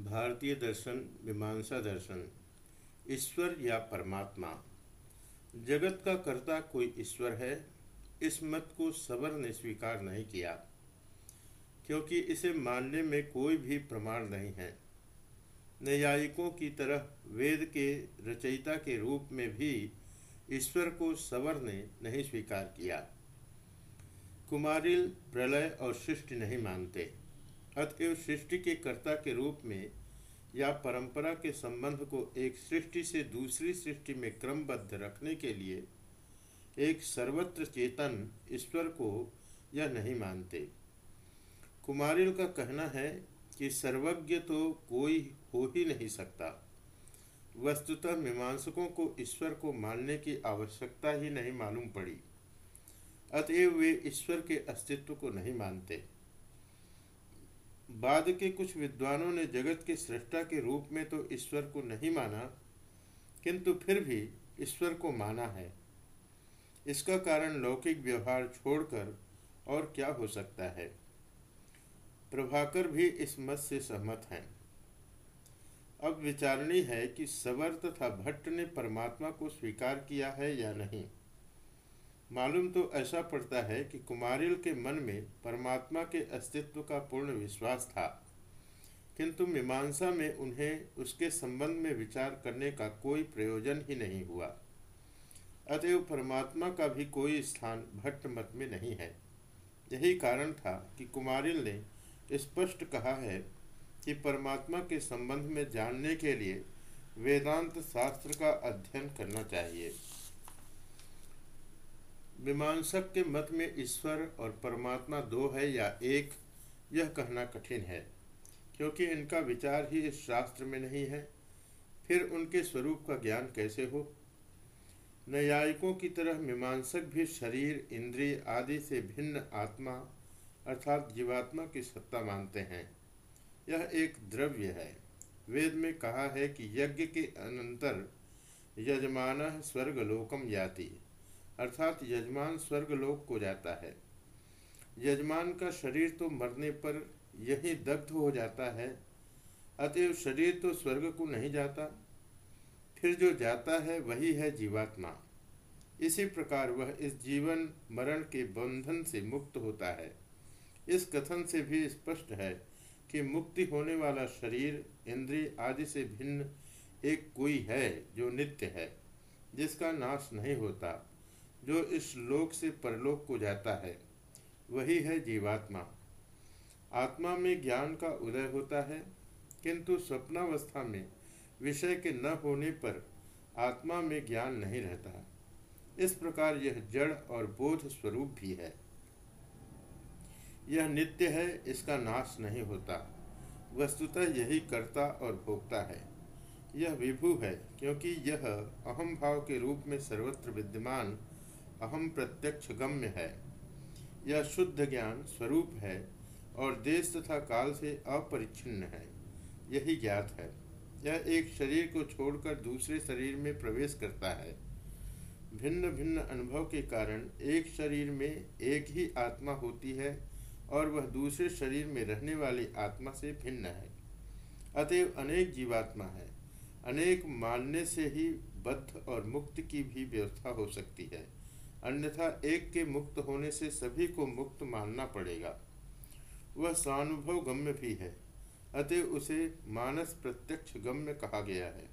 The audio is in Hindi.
भारतीय दर्शन, मीमांसा दर्शन, ईश्वर या परमात्मा। जगत का कर्ता कोई ईश्वर है, इस मत को सबर ने स्वीकार नहीं किया, क्योंकि इसे मानने में कोई भी प्रमाण नहीं है। न्यायिकों की तरह वेद के रचयिता के रूप में भी ईश्वर को सबर ने नहीं स्वीकार किया। कुमारिल प्रलय और सृष्टि नहीं मानते। अतएव सृष्टि के कर्ता के रूप में या परंपरा के संबंध को एक सृष्टि से दूसरी सृष्टि में क्रमबद्ध रखने के लिए एक सर्वत्र चेतन ईश्वर को यह नहीं मानते। कुमारिल का कहना है कि सर्वज्ञ तो कोई हो ही नहीं सकता। वस्तुतः मीमांसकों को ईश्वर को मानने की आवश्यकता ही नहीं मालूम पड़ी। अतएव वे ईश्वर के अस्तित्व को नहीं मानते। बाद के कुछ विद्वानों ने जगत के सृष्टा के रूप में तो ईश्वर को नहीं माना, किंतु फिर भी ईश्वर को माना है। इसका कारण लौकिक व्यवहार छोड़कर और क्या हो सकता है? प्रभाकर भी इस मत से सहमत हैं। अब विचारणी है कि सवर तथा भट्ट ने परमात्मा को स्वीकार किया है या नहीं। मालूम तो ऐसा पड़ता है कि कुमारिल के मन में परमात्मा के अस्तित्व का पूर्ण विश्वास था। किंतु मीमांसा में उन्हें उसके संबंध में विचार करने का कोई प्रयोजन ही नहीं हुआ। अतएव परमात्मा का भी कोई स्थान भट्ट मत में नहीं है। यही कारण था कि कुमारिल ने स्पष्ट कहा है कि परमात्मा के संबंध में जानने के लिए वेदांत शास्त्र का अध्ययन करना चाहिए। मीमांसक के मत में ईश्वर और परमात्मा दो है या एक, यह कहना कठिन है, क्योंकि इनका विचार ही इस शास्त्र में नहीं है। फिर उनके स्वरूप का ज्ञान कैसे हो? न्यायिकों की तरह मीमांसक भी शरीर, इंद्रिय आदि से भिन्न आत्मा अर्थात जीवात्मा की सत्ता मानते हैं। यह एक द्रव्य है। वेद में कहा है कि यज्ञ के अनंतर यजमान स्वर्गलोकम याति। अर्थात यजमान स्वर्गलोक को जाता है। यजमान का शरीर तो मरने पर यही दग्ध हो जाता है, अतएव शरीर तो स्वर्ग को नहीं जाता। फिर जो जाता है वही है जीवात्मा। इसी प्रकार वह इस जीवन मरण के बंधन से मुक्त होता है। इस कथन से भी स्पष्ट है कि मुक्ति होने वाला शरीर, इंद्रिय आदि से भिन्न एक कोई है जो नित्य है, जिसका नाश नहीं होता। जो इस लोक से परलोक को जाता है, वही है जीवात्मा। आत्मा में ज्ञान का उदय होता है, किंतु स्वप्नावस्था में विषय के न होने पर आत्मा में ज्ञान नहीं रहता। इस प्रकार यह जड़ और बोध स्वरूप भी है। यह नित्य है, इसका नाश नहीं होता। वस्तुतः यही कर्ता और भोक्ता है। यह विभु है, क्योंकि यह अहम भाव के रूप में सर्वत्र विद्यमान अहम प्रत्यक्ष गम्य है। यह शुद्ध ज्ञान स्वरूप है और देश तथा काल से अपरिच्छिन्न है। यही ज्ञात है। यह एक शरीर को छोड़कर दूसरे शरीर में प्रवेश करता है। भिन्न भिन्न अनुभव के कारण एक शरीर में एक ही आत्मा होती है और वह दूसरे शरीर में रहने वाली आत्मा से भिन्न है। अतएव अनेक जीवात्मा है। अनेक मानने से ही बद्ध और मुक्त की भी व्यवस्था हो सकती है। अन्यथा एक के मुक्त होने से सभी को मुक्त मानना पड़ेगा। वह स्वानुभव गम्य भी है, अतः उसे मानस प्रत्यक्ष गम्य कहा गया है।